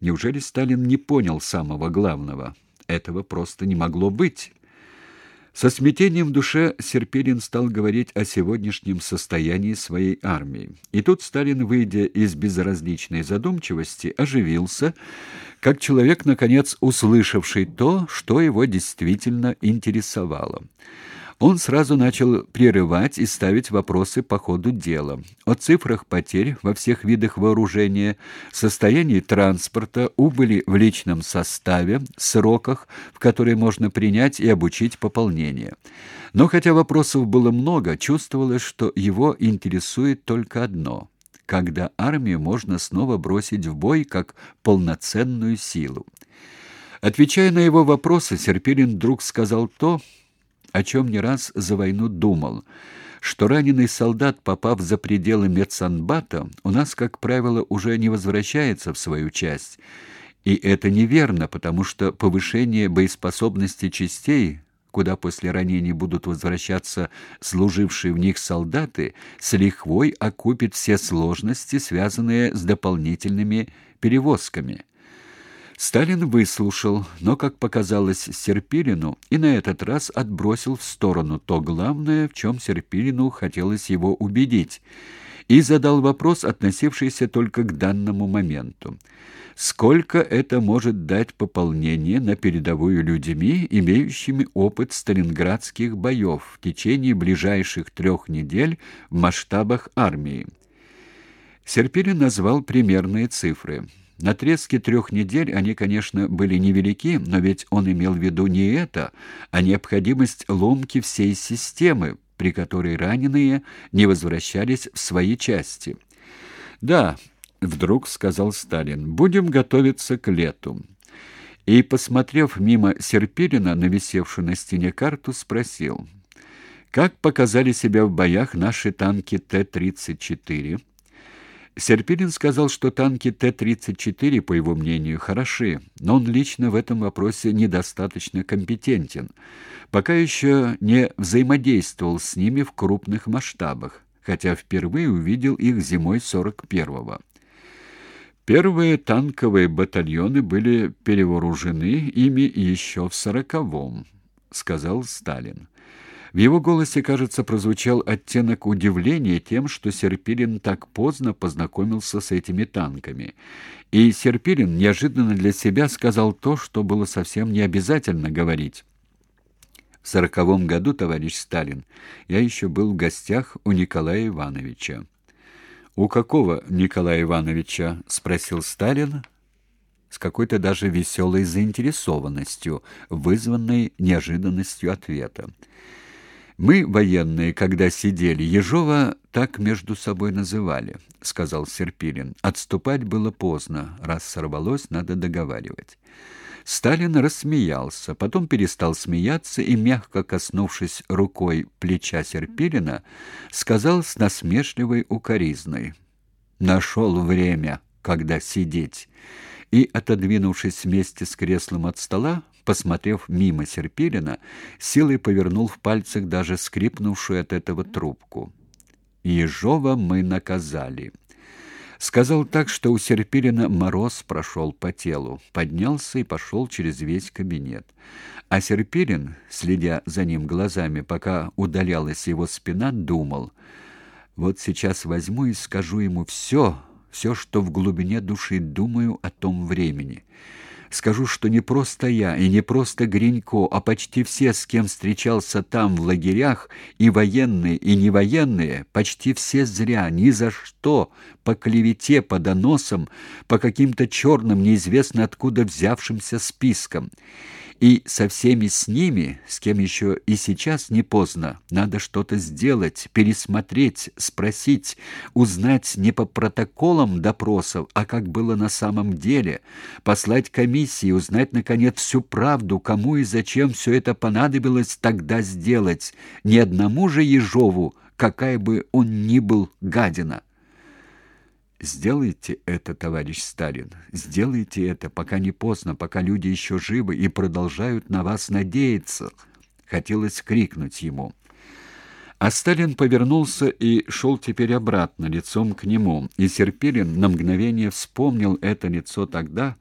Неужели Сталин не понял самого главного? Этого просто не могло быть. Со смятением в душе Серпилин стал говорить о сегодняшнем состоянии своей армии. И тут Сталин, выйдя из безразличной задумчивости, оживился, как человек, наконец, услышавший то, что его действительно интересовало. Он сразу начал прерывать и ставить вопросы по ходу дела. О цифрах потерь во всех видах вооружения, состоянии транспорта, убыли в личном составе, сроках, в которые можно принять и обучить пополнение. Но хотя вопросов было много, чувствовалось, что его интересует только одно – когда армию можно снова бросить в бой как полноценную силу. Отвечая на его вопросы, Серпилин вдруг сказал то, о чем не раз за войну думал, что раненый солдат, попав за пределы медсанбата, у нас, как правило, уже не возвращается в свою часть. И это неверно, потому что повышение боеспособности частей, куда после ранений будут возвращаться служившие в них солдаты, с лихвой окупит все сложности, связанные с дополнительными перевозками. Сталин выслушал, но, как показалось Серпилину, и на этот раз отбросил в сторону то главное, в чем Серпилину хотелось его убедить, и задал вопрос, относившийся только к данному моменту. Сколько это может дать пополнение на передовую людьми, имеющими опыт сталинградских боев в течение ближайших трех недель в масштабах армии? Серпилин назвал примерные цифры – на отрезке трех недель они, конечно, были невелики, но ведь он имел в виду не это, а необходимость ломки всей системы, при которой раненые не возвращались в свои части. «Да», — вдруг сказал Сталин, — «будем готовиться к лету». И, посмотрев мимо Серпилина на висевшую на стене карту, спросил, «Как показали себя в боях наши танки Т-34?» Серпилин сказал, что танки Т-34, по его мнению, хороши, но он лично в этом вопросе недостаточно компетентен. Пока еще не взаимодействовал с ними в крупных масштабах, хотя впервые увидел их зимой 41-го. Первые танковые батальоны были перевооружены ими еще в 40-м, сказал Сталин. В его голосе, кажется, прозвучал оттенок удивления тем, что Серпилин так поздно познакомился с этими танками. И Серпилин неожиданно для себя сказал то, что было совсем не обязательно говорить. В сороковом году, товарищ Сталин, я еще был в гостях у Николая Ивановича. «У какого Николая Ивановича?» — спросил Сталин с какой-то даже веселой заинтересованностью, вызванной неожиданностью ответа. Мы, военные, когда сидели, Ежова так между собой называли, сказал Серпилин. Отступать было поздно, раз сорвалось, надо договаривать. Сталин рассмеялся, потом перестал смеяться и мягко коснувшись рукой плеча Серпилина, сказал с насмешливой укоризной: «Нашел время, когда сидеть". И отодвинувшись вместе с креслом от стола, посмотрев мимо Серпилина, силой повернул в пальцах даже скрипнувшую от этого трубку. Ежова мы наказали. Сказал так, что у Серпилина мороз прошел по телу, поднялся и пошел через весь кабинет. А Серпилин, следя за ним глазами, пока удалялась его спина, думал: вот сейчас возьму и скажу ему все, все, что в глубине души думаю о том времени. Скажу, что не просто я и не просто Гринько, а почти все, с кем встречался там в лагерях, и военные, и невоенные, почти все зря, ни за что, по клевете, по доносам, по каким-то черным, неизвестно откуда взявшимся спискам. И со всеми с ними, с кем еще и сейчас не поздно, надо что-то сделать, пересмотреть, спросить, узнать не по протоколам допросов, а как было на самом деле, послать комиссии, узнать, наконец, всю правду, кому и зачем все это понадобилось тогда сделать, ни одному же Ежову, какая бы он ни был гадина. Сделайте это, товарищ Сталин. Сделайте это, пока не поздно, пока люди еще живы и продолжают на вас надеяться, хотелось крикнуть ему. А Сталин повернулся и шел теперь обратно, лицом к нему, и Серпилин на мгновение вспомнил это лицо тогда,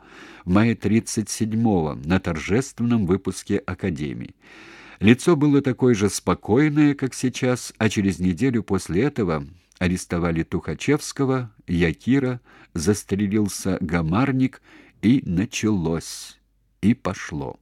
в мае 37-го, на торжественном выпуске Академии. Лицо было такое же спокойное, как сейчас, а через неделю после этого арестовали Тухачевского, Якира, застрелился Гамарник, и началось, и пошло.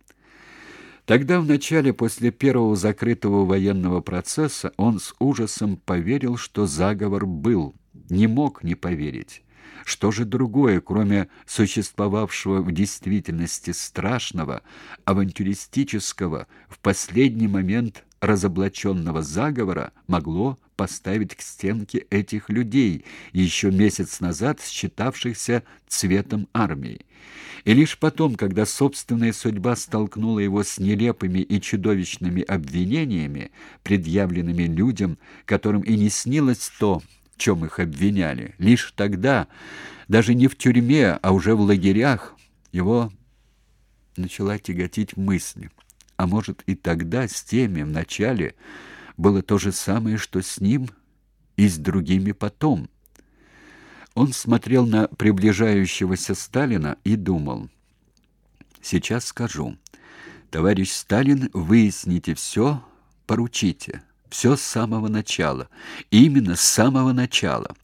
Тогда, в начале, после первого закрытого военного процесса, он с ужасом поверил, что заговор был, не мог не поверить. Что же другое, кроме существовавшего в действительности страшного, авантюристического, в последний момент разоблаченного заговора могло поставить к стенке этих людей, еще месяц назад считавшихся цветом армии. И лишь потом, когда собственная судьба столкнула его с нелепыми и чудовищными обвинениями, предъявленными людям, которым и не снилось то, в чем их обвиняли, лишь тогда, даже не в тюрьме, а уже в лагерях, его начала тяготить мысль. А может, и тогда с теми в начале было то же самое, что с ним и с другими потом. Он смотрел на приближающегося Сталина и думал: "Сейчас скажу. Товарищ Сталин, выясните все, поручите. Все с самого начала. Именно с самого начала".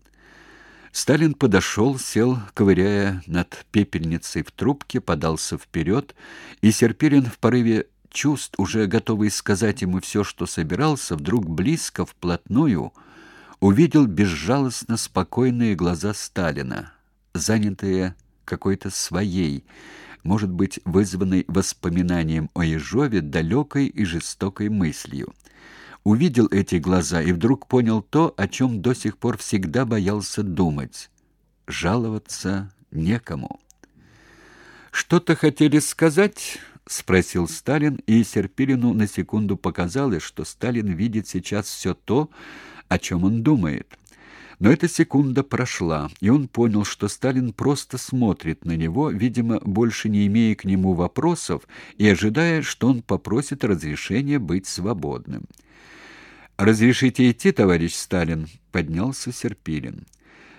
Сталин подошел, сел, ковыряя над пепельницей в трубке, подался вперед, и Серпилин в порыве чувств, уже готовый сказать ему все, что собирался, вдруг близко, вплотную, увидел безжалостно спокойные глаза Сталина, занятые какой-то своей, может быть, вызванной воспоминанием о Ежове, далекой и жестокой мыслью. Увидел эти глаза и вдруг понял то, о чем до сих пор всегда боялся думать. Жаловаться некому. «Что-то хотели сказать?» спросил Сталин, и Серпилину на секунду показалось, что Сталин видит сейчас все то, о чем он думает. Но эта секунда прошла, и он понял, что Сталин просто смотрит на него, видимо, больше не имея к нему вопросов и ожидая, что он попросит разрешения быть свободным. «Разрешите идти, товарищ Сталин?» — поднялся Серпилин.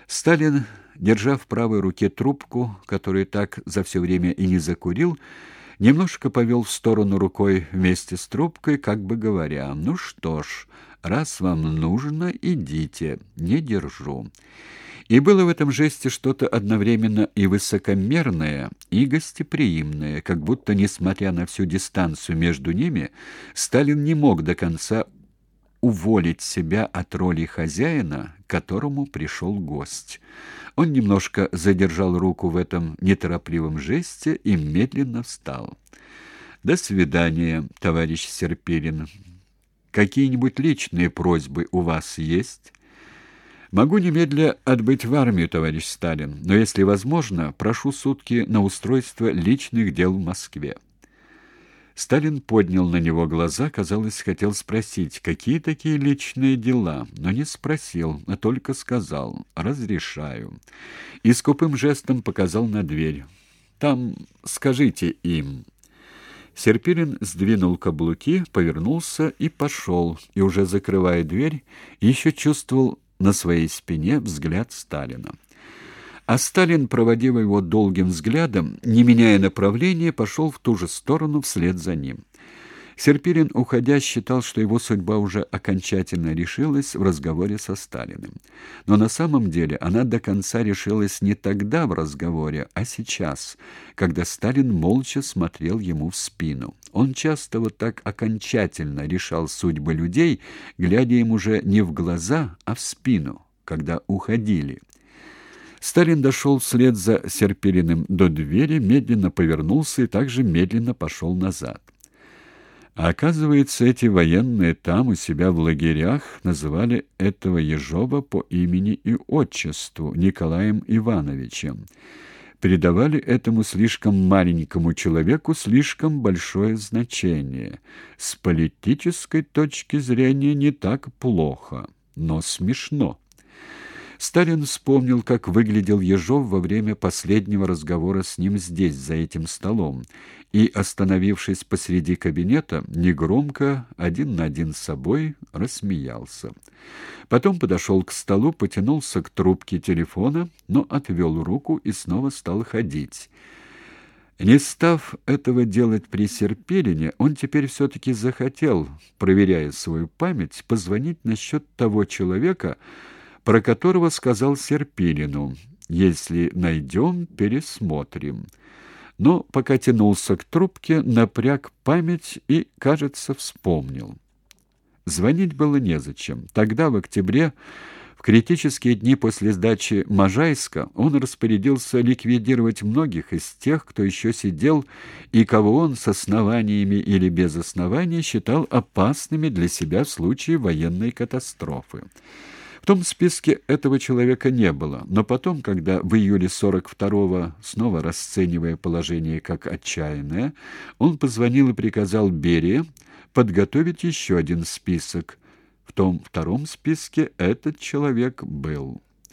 Сталин, держа в правой руке трубку, которую так за все время и не закурил, Немножко повел в сторону рукой вместе с трубкой, как бы говоря, «Ну что ж, раз вам нужно, идите, не держу». И было в этом жесте что-то одновременно и высокомерное, и гостеприимное, как будто, несмотря на всю дистанцию между ними, Сталин не мог до конца уволить себя от роли хозяина, к которому пришел гость. Он немножко задержал руку в этом неторопливом жесте и медленно встал. До свидания, товарищ Серпилин. Какие-нибудь личные просьбы у вас есть? Могу немедля отбыть в армию, товарищ Сталин, но если возможно, прошу сутки на устройство личных дел в Москве. Сталин поднял на него глаза, казалось, хотел спросить, какие такие личные дела, но не спросил, а только сказал «разрешаю». И скупым жестом показал на дверь. «Там скажите им». Серпилин сдвинул каблуки, повернулся и пошел, и уже закрывая дверь, еще чувствовал на своей спине взгляд Сталина. А Сталин, проводив его долгим взглядом, не меняя направления, пошел в ту же сторону вслед за ним. Серпирин, уходя, считал, что его судьба уже окончательно решилась в разговоре со Сталиным. Но на самом деле она до конца решилась не тогда в разговоре, а сейчас, когда Сталин молча смотрел ему в спину. Он часто вот так окончательно решал судьбы людей, глядя им уже не в глаза, а в спину, когда уходили. Сталин дошел вслед за Серпилиным до двери, медленно повернулся и также медленно пошел назад. А оказывается, эти военные там у себя в лагерях называли этого Ежова по имени и отчеству Николаем Ивановичем. Передавали этому слишком маленькому человеку слишком большое значение. С политической точки зрения не так плохо, но смешно. Сталин вспомнил, как выглядел Ежов во время последнего разговора с ним здесь, за этим столом, и, остановившись посреди кабинета, негромко, один на один с собой, рассмеялся. Потом подошел к столу, потянулся к трубке телефона, но отвел руку и снова стал ходить. Не став этого делать при Серпилине, он теперь все-таки захотел, проверяя свою память, позвонить насчет того человека, про которого сказал Серпилину «Если найдем, пересмотрим». Но пока тянулся к трубке, напряг память и, кажется, вспомнил. Звонить было незачем. Тогда, в октябре, в критические дни после сдачи Можайска он распорядился ликвидировать многих из тех, кто еще сидел и кого он с основаниями или без оснований считал опасными для себя в случае военной катастрофы. В том списке этого человека не было, но потом, когда в июле 42-го, снова расценивая положение как отчаянное, он позвонил и приказал Берии подготовить еще один список, в том втором списке этот человек был.